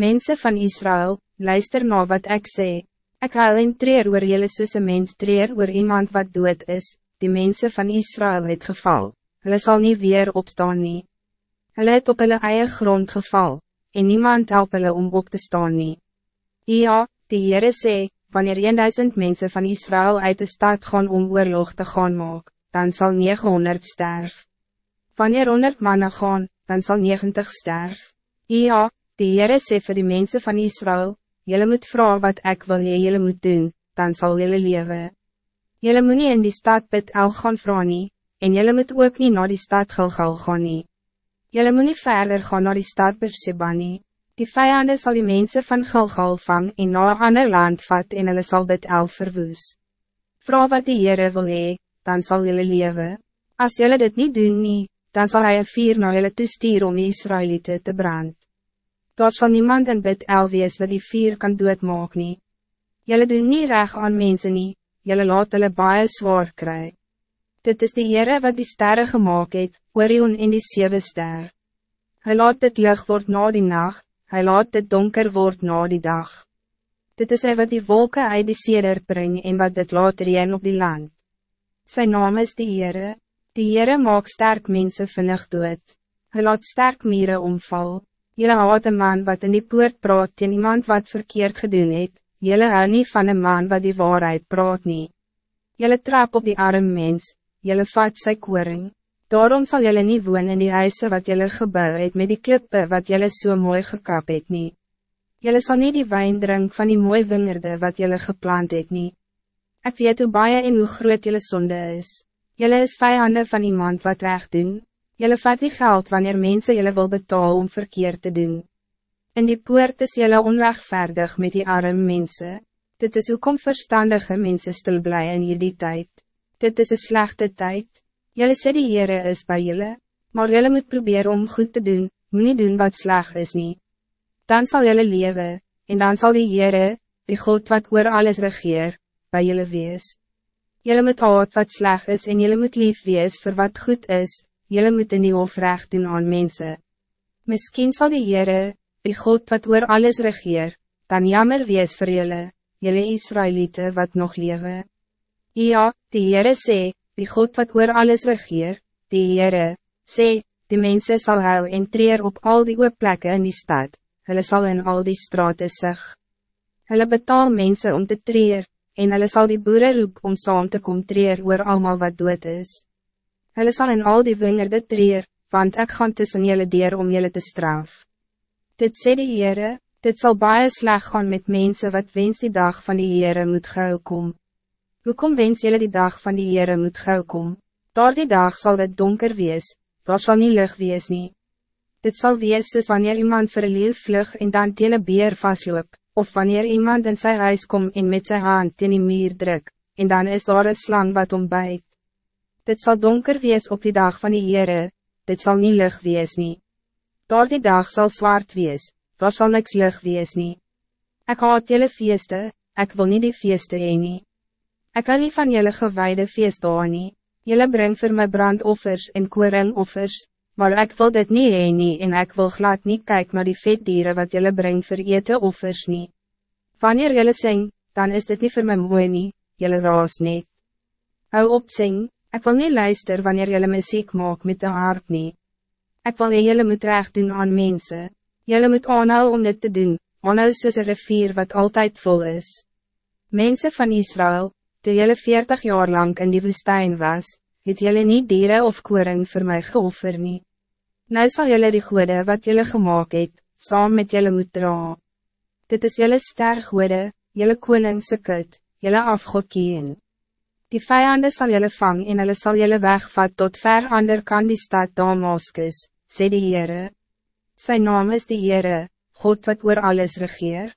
Mensen van Israël, luister na wat ik zeg. Ik huil en treer oor jylle soos een mens treer oor iemand wat dood is, die mensen van Israël het geval. Hulle sal nie weer opstaan nie. Hulle het op hulle eie grond geval, en niemand help hulle om op te staan nie. Ja, die Heere sê, wanneer 1000 mensen van Israël uit de stad gaan om oorlog te gaan maak, dan zal 900 sterf. Wanneer 100 mannen gaan, dan zal 90 sterf. Ja, die Heere sê vir die mensen van Israël, Jullie moet vragen wat ik wil jy jullie moet doen, dan zal jullie leven. Jullie moet niet in die stad Bid El gaan vragen nie, en jullie moet ook niet naar die stad Gilgal gaan nie. Jullie moet niet verder gaan naar die stad Berseba nie. Die vijanden zal die mensen van Gilgal vang en naar een ander land vat en hulle sal Bid El verwoes. Vraag wat die Heere wil hee, dan zal jullie leven. Als jullie dit niet doen nie, dan zal hij een vier naar jullie toestuur om die Israëlieten te branden. Daar zal niemand in bid el wees wat die vier kan doodmaak nie. Julle doen nie reg aan mensen nie, julle laat hulle baie zwaar kry. Dit is die Heere wat die sterren gemaakt het, Orion in die zeven ster. Hij laat dit licht word na die nacht, hij laat dit donker word na die dag. Dit is hy wat die wolken uit die seder bring en wat dit laat reën op die land. Zijn naam is die Heere, die Heere maak sterk mensen vinnig dood. Hij laat sterk mieren omval. Jelle haat een man wat in die poort praat teen iemand wat verkeerd gedoen het, jelle hou nie van een man wat die waarheid praat nie. Jelle trap op die arm mens, jelle vat sy koring. Daarom zal jelle niet woon in die huise wat jelle gebouw het met die klippe wat jelle so mooi gekap het nie. Jelle sal nie die wijn drink van die mooie wingerde wat jelle geplant het nie. Ek weet hoe baie en hoe groot jelle zonde is. Jelle is vijanden van iemand wat recht doen. Jelle vat die geld wanneer mensen jullie wil betalen om verkeer te doen. In die poort is jelle onrechtvaardig met die arme mensen. Dit is ook verstandige mensen stil blij in jullie tijd. Dit is een slechte tijd. Jelle sê die Heere is bij jullie, maar jelle moet proberen om goed te doen, moet niet doen wat sleg is niet. Dan zal jelle leven, en dan zal die Heere, die God wat oor alles regeer, bij jullie wees. Jelle moet haat wat sleg is en jelle moet lief wees voor wat goed is, jullie moeten nie ofrecht doen aan mensen. Misschien zal die Heere, die God wat oor alles regeer, dan jammer wees vir jullie, jullie Israëlieten wat nog leven. Ja, die Heere sê, die God wat oor alles regeer, die Heere, sê, die mensen zal huil en treer op al die plekken in die stad, hulle zal in al die straten sig. Hulle betaal mensen om te treer, en hulle zal die boeren roep om saam te kom treer oor allemaal wat dood is. Hulle sal in al die wingerde treer, want ik gaan tussen jullie dier om jullie te straf. Dit sê die Heere, dit zal baie sleg gaan met mensen wat wens die dag van die Heere moet gauw kom. Hoekom wens jullie die dag van die Heere moet gauw kom? Door die dag zal het donker wees, daar sal nie lucht wees nie. Dit zal wees soos wanneer iemand vir een leeuw vlug en dan teen een beer vastloop, of wanneer iemand in zijn huis kom en met zijn hand teen die muur druk, en dan is daar een slang wat ontbijt. Dit zal donker wees op die dag van die Heere, dit zal niet lucht wees nie. Door die dag zal zwart wees, daar zal niks lucht wees nie. Ek haat jylle feeste, ek wil niet die feeste heen nie. Ek kan nie van jylle gewaarde feest daar nie. Jylle bring vir my brandoffers en koringoffers, maar ik wil dit niet heen nie en ek wil glad niet kyk naar die vetdieren wat jylle bring vir ete offers nie. Wanneer jylle sing, dan is dit niet voor my mooi nie, jylle raas net. Hou op sing, Ik wil niet luisteren wanneer jullie muziek maak met de harp niet. Ik wil jullie moet recht doen aan mensen. Jullie moet aanhou om dit te doen, aanhou soos een rivier wat altijd vol is. Mensen van Israël, toen jullie veertig jaar lang in die woestijn was, het jullie niet dieren of koring voor mij geoffer nie. Nou zal jullie die goede wat jullie gemaakt het, saam met jullie moet dra. Dit is jullie ster goede, jullie koningse kut, jullie afgokien. Die vijanden zal jullie vangen en hulle sal jullie wegvat tot ver ander kan die stad Damascus, sê die Heere. Sy naam is die Heere, God wat oor alles regeer.